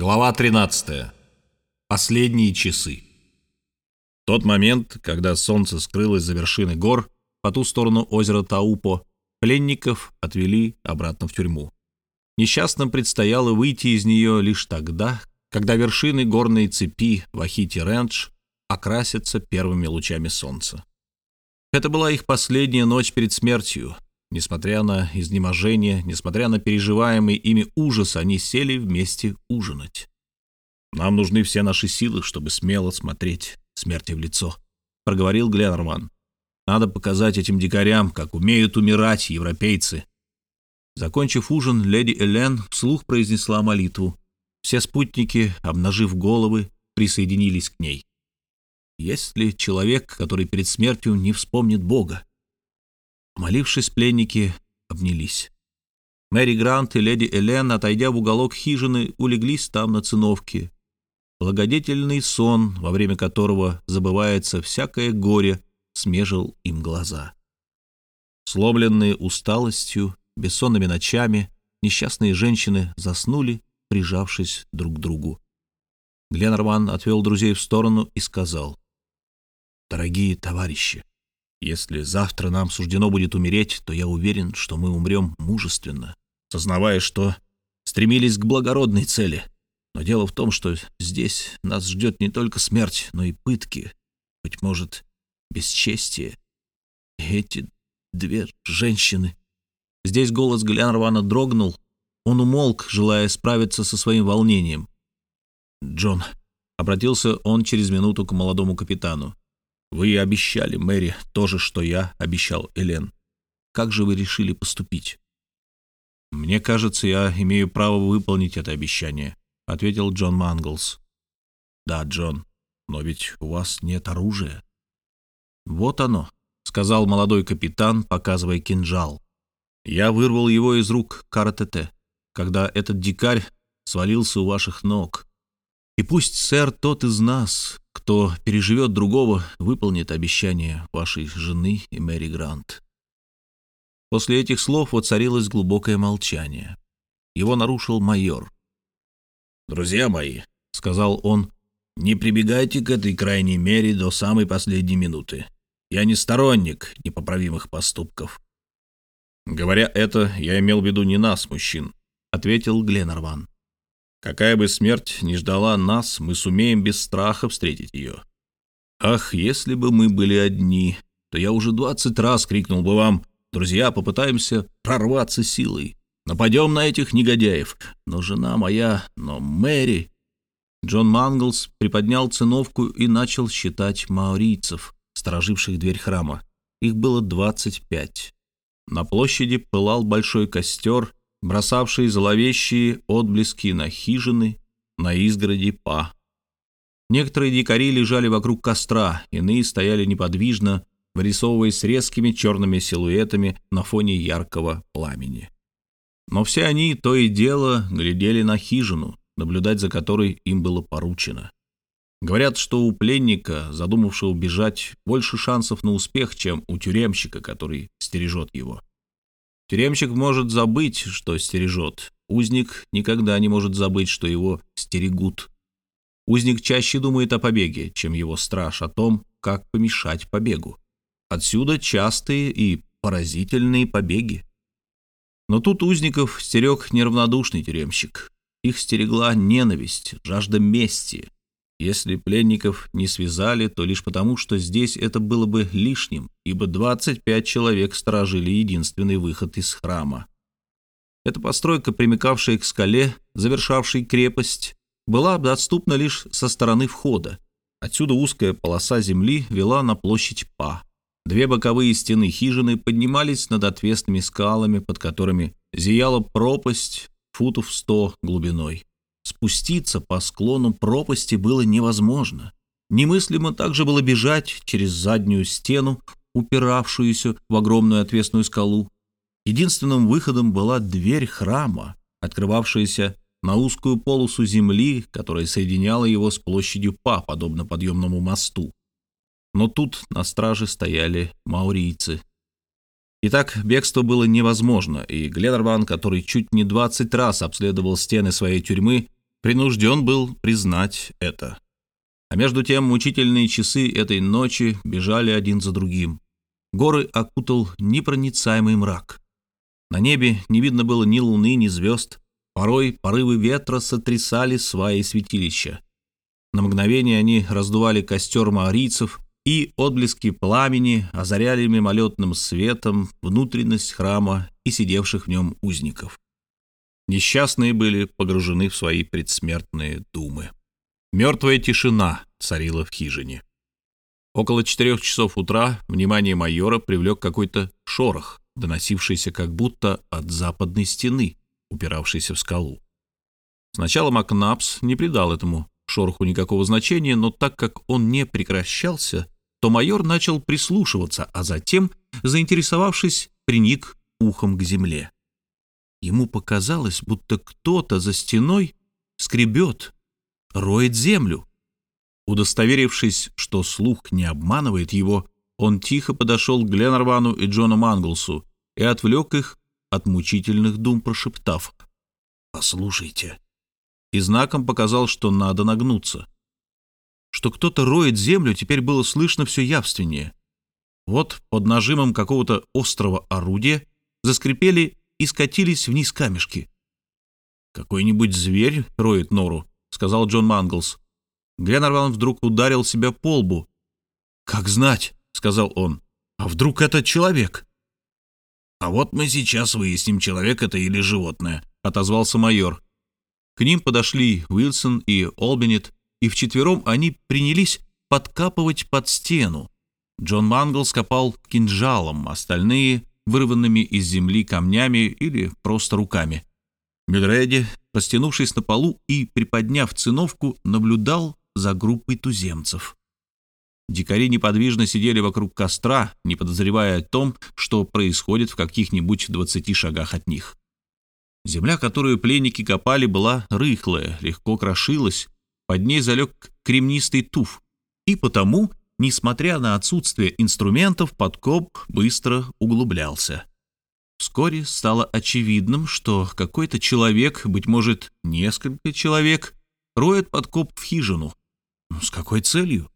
Глава 13. Последние часы. Тот момент, когда солнце скрылось за вершины гор по ту сторону озера Таупо, пленников отвели обратно в тюрьму. Несчастным предстояло выйти из нее лишь тогда, когда вершины горной цепи Вахити-Рендж окрасятся первыми лучами солнца. Это была их последняя ночь перед смертью, Несмотря на изнеможение, несмотря на переживаемый ими ужас, они сели вместе ужинать. «Нам нужны все наши силы, чтобы смело смотреть смерти в лицо», — проговорил Гленнерман. «Надо показать этим дикарям, как умеют умирать европейцы». Закончив ужин, леди Элен вслух произнесла молитву. Все спутники, обнажив головы, присоединились к ней. Есть ли человек, который перед смертью не вспомнит Бога? Молившись, пленники обнялись. Мэри Грант и леди Элен, отойдя в уголок хижины, улеглись там на циновке. Благодетельный сон, во время которого забывается всякое горе, смежил им глаза. Сломленные усталостью, бессонными ночами, несчастные женщины заснули, прижавшись друг к другу. Гленнерман отвел друзей в сторону и сказал, «Дорогие товарищи, если завтра нам суждено будет умереть, то я уверен, что мы умрем мужественно, сознавая, что стремились к благородной цели. Но дело в том, что здесь нас ждет не только смерть, но и пытки, быть может, бесчестие. Эти две женщины... Здесь голос Гленарвана дрогнул. Он умолк, желая справиться со своим волнением. «Джон», — обратился он через минуту к молодому капитану, вы обещали Мэри то же, что я обещал Элен. Как же вы решили поступить? Мне кажется, я имею право выполнить это обещание, ответил Джон Манглс. Да, Джон, но ведь у вас нет оружия. Вот оно, сказал молодой капитан, показывая кинжал. Я вырвал его из рук Каратете, когда этот дикарь свалился у ваших ног. И пусть, сэр, тот из нас, кто переживет другого, выполнит обещание вашей жены и Мэри Грант. После этих слов воцарилось глубокое молчание. Его нарушил майор. «Друзья мои», — сказал он, — «не прибегайте к этой крайней мере до самой последней минуты. Я не сторонник непоправимых поступков». «Говоря это, я имел в виду не нас, мужчин», — ответил Гленнерван. Какая бы смерть ни ждала нас, мы сумеем без страха встретить ее. Ах, если бы мы были одни, то я уже двадцать раз крикнул бы вам, друзья, попытаемся прорваться силой. Нападем на этих негодяев. Но жена моя, но Мэри... Джон Манглс приподнял циновку и начал считать маорийцев, стороживших дверь храма. Их было двадцать пять. На площади пылал большой костер, бросавший зловещие отблески на хижины, на изгороди па. Некоторые дикари лежали вокруг костра, иные стояли неподвижно, вырисовываясь резкими черными силуэтами на фоне яркого пламени. Но все они то и дело глядели на хижину, наблюдать за которой им было поручено. Говорят, что у пленника, задумавшего бежать, больше шансов на успех, чем у тюремщика, который стережет его. Тюремщик может забыть, что стережет. Узник никогда не может забыть, что его стерегут. Узник чаще думает о побеге, чем его страж о том, как помешать побегу. Отсюда частые и поразительные побеги. Но тут узников стерег неравнодушный тюремщик. Их стерегла ненависть, жажда мести, если пленников не связали, то лишь потому, что здесь это было бы лишним, ибо 25 человек сторожили единственный выход из храма. Эта постройка, примыкавшая к скале, завершавшей крепость, была доступна лишь со стороны входа. Отсюда узкая полоса земли вела на площадь Па. Две боковые стены хижины поднимались над отвесными скалами, под которыми зияла пропасть футов сто глубиной. Спуститься по склону пропасти было невозможно. Немыслимо также было бежать через заднюю стену, упиравшуюся в огромную отвесную скалу. Единственным выходом была дверь храма, открывавшаяся на узкую полосу земли, которая соединяла его с площадью Па, подобно подъемному мосту. Но тут на страже стояли маурийцы. Итак, бегство было невозможно, и Гленнерван, который чуть не 20 раз обследовал стены своей тюрьмы, принужден был признать это. А между тем мучительные часы этой ночи бежали один за другим. Горы окутал непроницаемый мрак. На небе не видно было ни луны, ни звезд. Порой порывы ветра сотрясали сваи святилища. На мгновение они раздували костер маорийцев, и отблески пламени озаряли мимолетным светом внутренность храма и сидевших в нем узников. Несчастные были погружены в свои предсмертные думы. Мертвая тишина царила в хижине. Около четырех часов утра внимание майора привлек какой-то шорох, доносившийся как будто от западной стены, упиравшейся в скалу. Сначала Макнапс не придал этому шороху никакого значения, но так как он не прекращался, то майор начал прислушиваться, а затем, заинтересовавшись, приник ухом к земле. Ему показалось, будто кто-то за стеной скребет, роет землю. Удостоверившись, что слух не обманывает его, он тихо подошел к Гленарвану и Джону Манглсу и отвлек их от мучительных дум, прошептав «Послушайте». И знаком показал, что надо нагнуться. Что кто-то роет землю, теперь было слышно все явственнее. Вот под нажимом какого-то острого орудия заскрипели и скатились вниз камешки. «Какой-нибудь зверь роет нору», — сказал Джон Манглс. Гленарван вдруг ударил себя по лбу. «Как знать», — сказал он, — «а вдруг это человек?» «А вот мы сейчас выясним, человек это или животное», — отозвался майор. К ним подошли Уилсон и Олбинет, и вчетвером они принялись подкапывать под стену. Джон Манглс копал кинжалом, остальные — вырванными из земли камнями или просто руками. Мюльреди, растянувшись на полу и приподняв циновку, наблюдал за группой туземцев. Дикари неподвижно сидели вокруг костра, не подозревая о том, что происходит в каких-нибудь двадцати шагах от них. Земля, которую пленники копали, была рыхлая, легко крошилась, под ней залег кремнистый туф, и потому, несмотря на отсутствие инструментов, подкоп быстро углублялся. Вскоре стало очевидным, что какой-то человек, быть может, несколько человек, роет подкоп в хижину. С какой целью?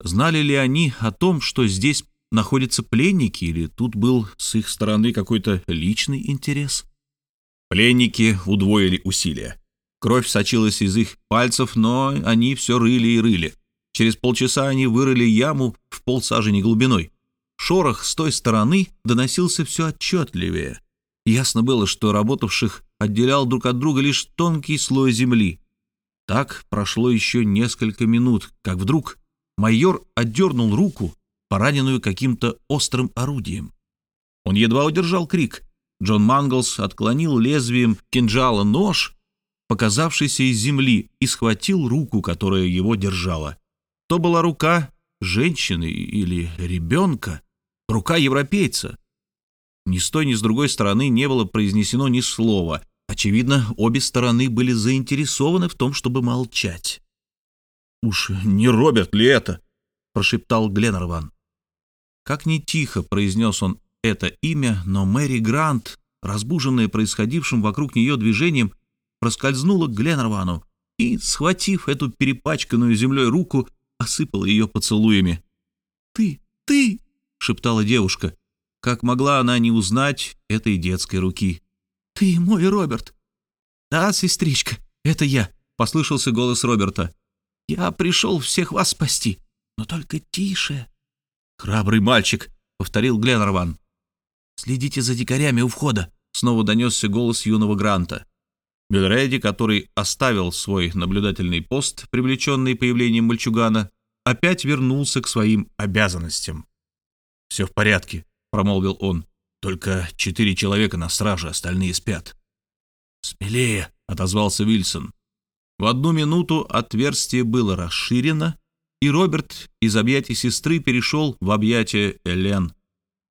Знали ли они о том, что здесь находятся пленники, или тут был с их стороны какой-то личный интерес? Пленники удвоили усилия. Кровь сочилась из их пальцев, но они все рыли и рыли. Через полчаса они вырыли яму в полсажени глубиной. Шорох с той стороны доносился все отчетливее. Ясно было, что работавших отделял друг от друга лишь тонкий слой земли. Так прошло еще несколько минут, как вдруг майор отдернул руку, пораненную каким-то острым орудием. Он едва удержал крик. Джон Манглс отклонил лезвием кинжала нож, показавшийся из земли, и схватил руку, которая его держала. То была рука женщины или ребенка, рука европейца. Ни с той, ни с другой стороны не было произнесено ни слова. Очевидно, обе стороны были заинтересованы в том, чтобы молчать. «Уж не Роберт ли это?» — прошептал Гленнерван. Как ни тихо произнес он это имя, но Мэри Грант, разбуженная происходившим вокруг нее движением, проскользнула к Гленнервану и, схватив эту перепачканную землей руку, осыпала ее поцелуями. «Ты, ты!» — шептала девушка. Как могла она не узнать этой детской руки? «Ты мой Роберт!» «Да, сестричка, это я!» — послышался голос Роберта. «Я пришел всех вас спасти, но только тише!» «Храбрый мальчик!» — повторил Гленнерван. «Следите за дикарями у входа!» — снова донесся голос юного Гранта. Мюльреди, который оставил свой наблюдательный пост, привлеченный появлением мальчугана, опять вернулся к своим обязанностям. «Все в порядке», — промолвил он. «Только четыре человека на страже, остальные спят». «Смелее», — отозвался Вильсон. В одну минуту отверстие было расширено, и Роберт из объятий сестры перешел в объятия Элен.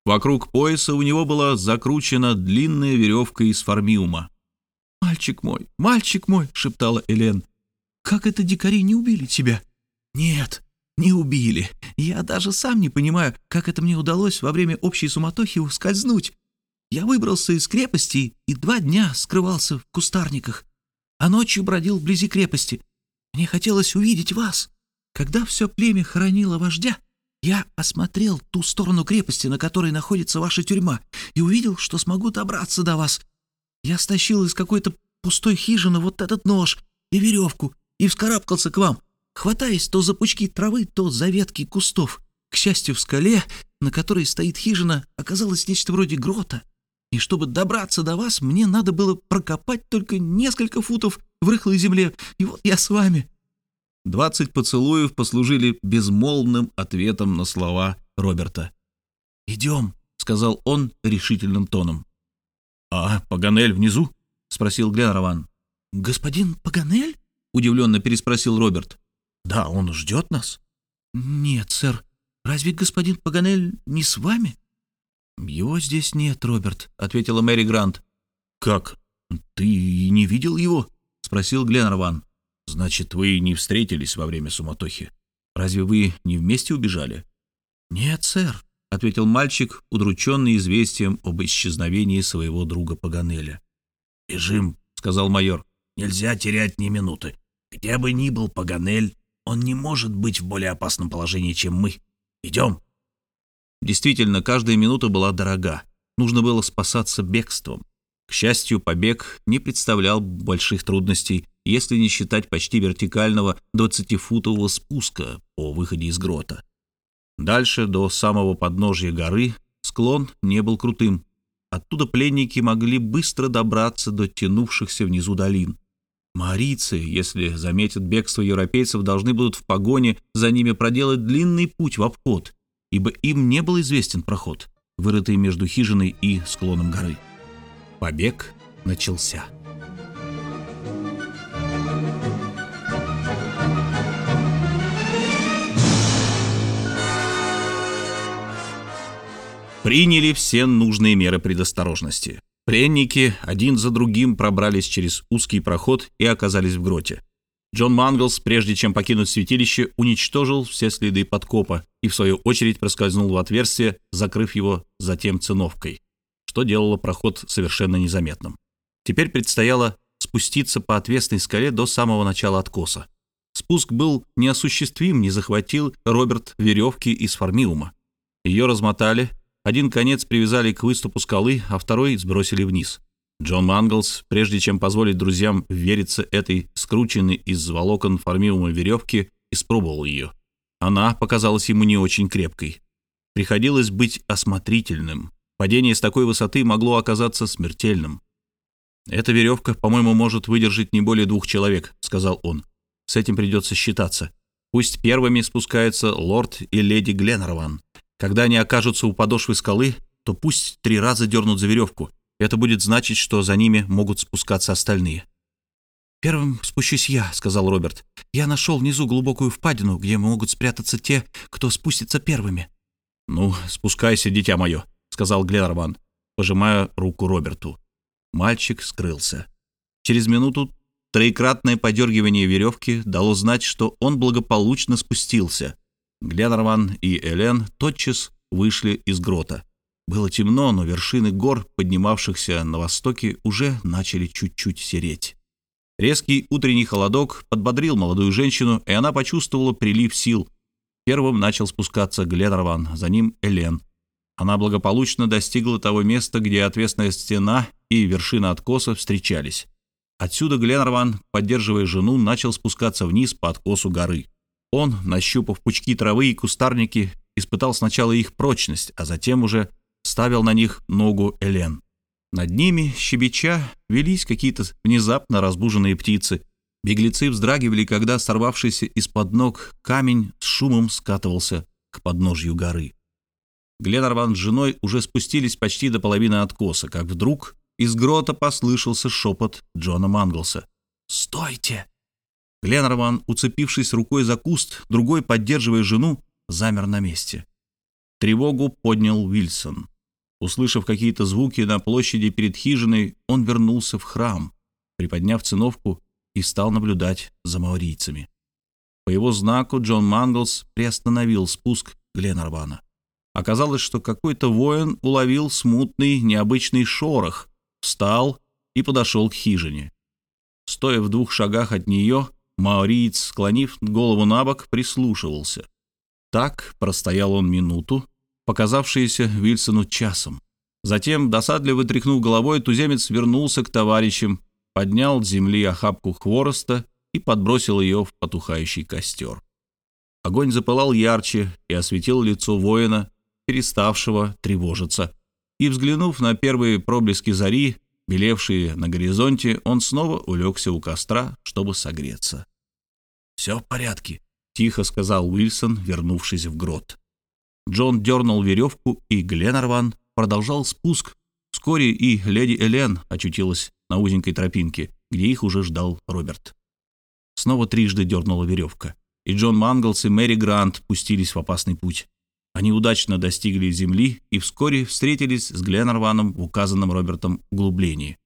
Вокруг пояса у него была закручена длинная веревка из формиума. «Мальчик мой, мальчик мой!» — шептала Элен. «Как это дикари не убили тебя?» «Нет, не убили. Я даже сам не понимаю, как это мне удалось во время общей суматохи ускользнуть. Я выбрался из крепости и два дня скрывался в кустарниках. а ночью бродил вблизи крепости. Мне хотелось увидеть вас. Когда все племя хоронило вождя, я осмотрел ту сторону крепости, на которой находится ваша тюрьма, и увидел, что смогу добраться до вас. Я стащил из какой-то пустой хижины вот этот нож и веревку и вскарабкался к вам, хватаясь то за пучки травы, то за ветки кустов. К счастью, в скале, на которой стоит хижина, оказалось нечто вроде грота. И чтобы добраться до вас, мне надо было прокопать только несколько футов в рыхлой земле, и вот я с вами». Двадцать поцелуев послужили безмолвным ответом на слова Роберта. «Идем», — сказал он решительным тоном. «А Паганель внизу?» — спросил Гленрован. «Господин Паганель?» — удивленно переспросил Роберт. «Да, он ждет нас?» «Нет, сэр. Разве господин Паганель не с вами?» «Его здесь нет, Роберт», — ответила Мэри Грант. «Как? Ты не видел его?» — спросил Гленнерван. «Значит, вы не встретились во время суматохи. Разве вы не вместе убежали?» «Нет, сэр», — ответил мальчик, удрученный известием об исчезновении своего друга Паганеля. «Бежим», — сказал майор. «Нельзя терять ни минуты. Где бы ни был Паганель, он не может быть в более опасном положении, чем мы. Идем». Действительно, каждая минута была дорога. Нужно было спасаться бегством. К счастью, побег не представлял больших трудностей, если не считать почти вертикального 20-футового спуска по выходе из грота. Дальше, до самого подножья горы, склон не был крутым. Оттуда пленники могли быстро добраться до тянувшихся внизу долин. Марийцы, если заметят бегство европейцев, должны будут в погоне за ними проделать длинный путь в обход, ибо им не был известен проход, вырытый между хижиной и склоном горы. Побег начался. Приняли все нужные меры предосторожности. Пленники один за другим пробрались через узкий проход и оказались в гроте. Джон Манглс, прежде чем покинуть святилище, уничтожил все следы подкопа и, в свою очередь, проскользнул в отверстие, закрыв его затем циновкой, что делало проход совершенно незаметным. Теперь предстояло спуститься по отвесной скале до самого начала откоса. Спуск был неосуществим, не захватил Роберт веревки из формиума. Ее размотали, один конец привязали к выступу скалы, а второй сбросили вниз. Джон Манглс, прежде чем позволить друзьям вериться этой скрученной из волокон формиума веревки, испробовал ее. Она показалась ему не очень крепкой. Приходилось быть осмотрительным. Падение с такой высоты могло оказаться смертельным. «Эта веревка, по-моему, может выдержать не более двух человек», — сказал он. «С этим придется считаться. Пусть первыми спускаются лорд и леди Гленнерван. Когда они окажутся у подошвы скалы, то пусть три раза дернут за веревку, это будет значить, что за ними могут спускаться остальные. «Первым спущусь я», — сказал Роберт. «Я нашел внизу глубокую впадину, где могут спрятаться те, кто спустится первыми». «Ну, спускайся, дитя мое», — сказал Гленнерван, пожимая руку Роберту. Мальчик скрылся. Через минуту троекратное подергивание веревки дало знать, что он благополучно спустился. Гленнерван и Элен тотчас вышли из грота. Было темно, но вершины гор, поднимавшихся на востоке, уже начали чуть-чуть сереть. Резкий утренний холодок подбодрил молодую женщину, и она почувствовала прилив сил. Первым начал спускаться Гленнерван, за ним Элен. Она благополучно достигла того места, где отвесная стена и вершина откоса встречались. Отсюда Гленнерван, поддерживая жену, начал спускаться вниз по откосу горы. Он, нащупав пучки травы и кустарники, испытал сначала их прочность, а затем уже ставил на них ногу Элен. Над ними, щебеча, велись какие-то внезапно разбуженные птицы. Беглецы вздрагивали, когда сорвавшийся из-под ног камень с шумом скатывался к подножью горы. Гленарван с женой уже спустились почти до половины откоса, как вдруг из грота послышался шепот Джона Манглса. «Стойте!» Гленарван, уцепившись рукой за куст, другой, поддерживая жену, замер на месте. Тревогу поднял Уильсон. Услышав какие-то звуки на площади перед хижиной, он вернулся в храм, приподняв циновку и стал наблюдать за маорийцами. По его знаку Джон Манглс приостановил спуск Гленарвана. Оказалось, что какой-то воин уловил смутный, необычный шорох, встал и подошел к хижине. стоя в двух шагах от нее, маориец, склонив голову на бок, прислушивался. Так простоял он минуту, показавшиеся Вильсону часом. Затем, досадливо тряхнув головой, туземец вернулся к товарищам, поднял с земли охапку хвороста и подбросил ее в потухающий костер. Огонь запылал ярче и осветил лицо воина, переставшего тревожиться. И, взглянув на первые проблески зари, белевшие на горизонте, он снова улегся у костра, чтобы согреться. «Все в порядке», — тихо сказал Уильсон, вернувшись в грот. Джон дернул веревку, и Гленарван продолжал спуск. Вскоре и леди Элен очутилась на узенькой тропинке, где их уже ждал Роберт. Снова трижды дернула веревка, и Джон Манглс и Мэри Грант пустились в опасный путь. Они удачно достигли земли и вскоре встретились с Гленарваном в указанном Робертом углублении.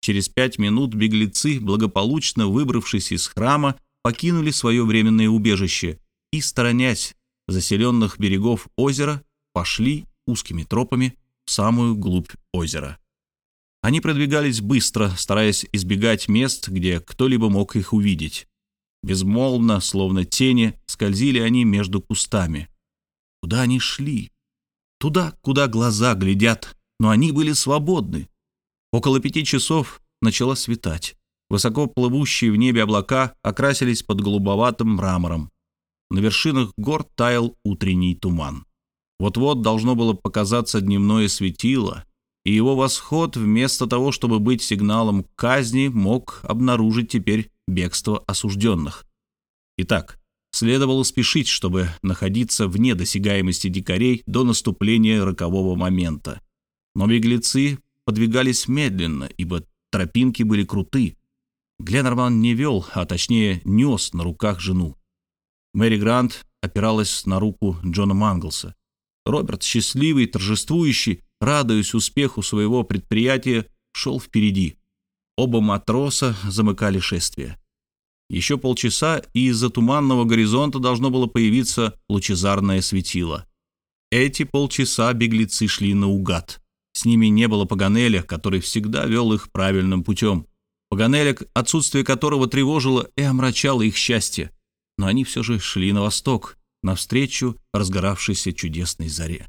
Через пять минут беглецы, благополучно выбравшись из храма, покинули свое временное убежище и, сторонясь заселенных берегов озера, пошли узкими тропами в самую глубь озера. Они продвигались быстро, стараясь избегать мест, где кто-либо мог их увидеть. Безмолвно, словно тени, скользили они между кустами. Куда они шли? Туда, куда глаза глядят, но они были свободны. Около пяти часов начало светать. Высоко плывущие в небе облака окрасились под голубоватым мрамором. На вершинах гор таял утренний туман. Вот-вот должно было показаться дневное светило, и его восход, вместо того, чтобы быть сигналом к казни, мог обнаружить теперь бегство осужденных. Итак, следовало спешить, чтобы находиться вне досягаемости дикарей до наступления рокового момента. Но беглецы подвигались медленно, ибо тропинки были круты. Гленнерман не вел, а точнее нес на руках жену. Мэри Грант опиралась на руку Джона Манглса. Роберт, счастливый, торжествующий, радуясь успеху своего предприятия, шел впереди. Оба матроса замыкали шествие. Еще полчаса, и из-за туманного горизонта должно было появиться лучезарное светило. Эти полчаса беглецы шли наугад. С ними не было Паганеля, который всегда вел их правильным путем. Паганеля, отсутствие которого тревожило и омрачало их счастье но они все же шли на восток, навстречу разгоравшейся чудесной заре.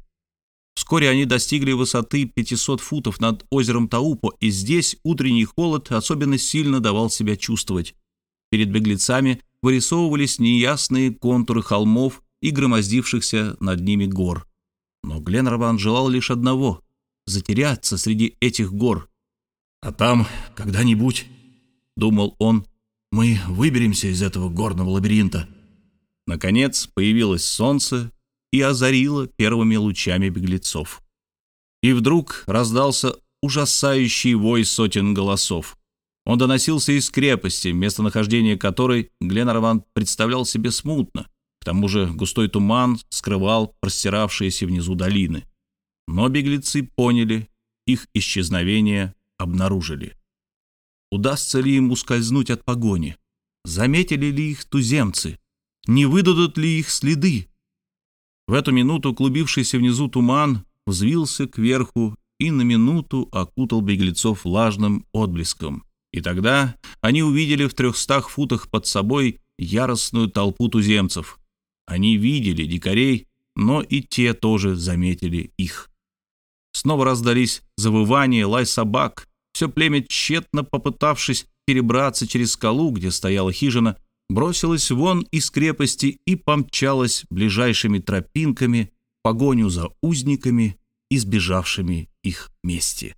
Вскоре они достигли высоты 500 футов над озером Таупо, и здесь утренний холод особенно сильно давал себя чувствовать. Перед беглецами вырисовывались неясные контуры холмов и громоздившихся над ними гор. Но Гленнерван желал лишь одного — затеряться среди этих гор. «А там когда-нибудь», — думал он, мы выберемся из этого горного лабиринта». Наконец появилось солнце и озарило первыми лучами беглецов. И вдруг раздался ужасающий вой сотен голосов. Он доносился из крепости, местонахождение которой Гленарван представлял себе смутно. К тому же густой туман скрывал простиравшиеся внизу долины. Но беглецы поняли, их исчезновение обнаружили. Удастся ли им ускользнуть от погони? Заметили ли их туземцы? Не выдадут ли их следы? В эту минуту клубившийся внизу туман взвился кверху и на минуту окутал беглецов влажным отблеском. И тогда они увидели в трехстах футах под собой яростную толпу туземцев. Они видели дикарей, но и те тоже заметили их. Снова раздались завывания, лай собак, все племя, тщетно попытавшись перебраться через скалу, где стояла хижина, бросилось вон из крепости и помчалось ближайшими тропинками в погоню за узниками, избежавшими их мести.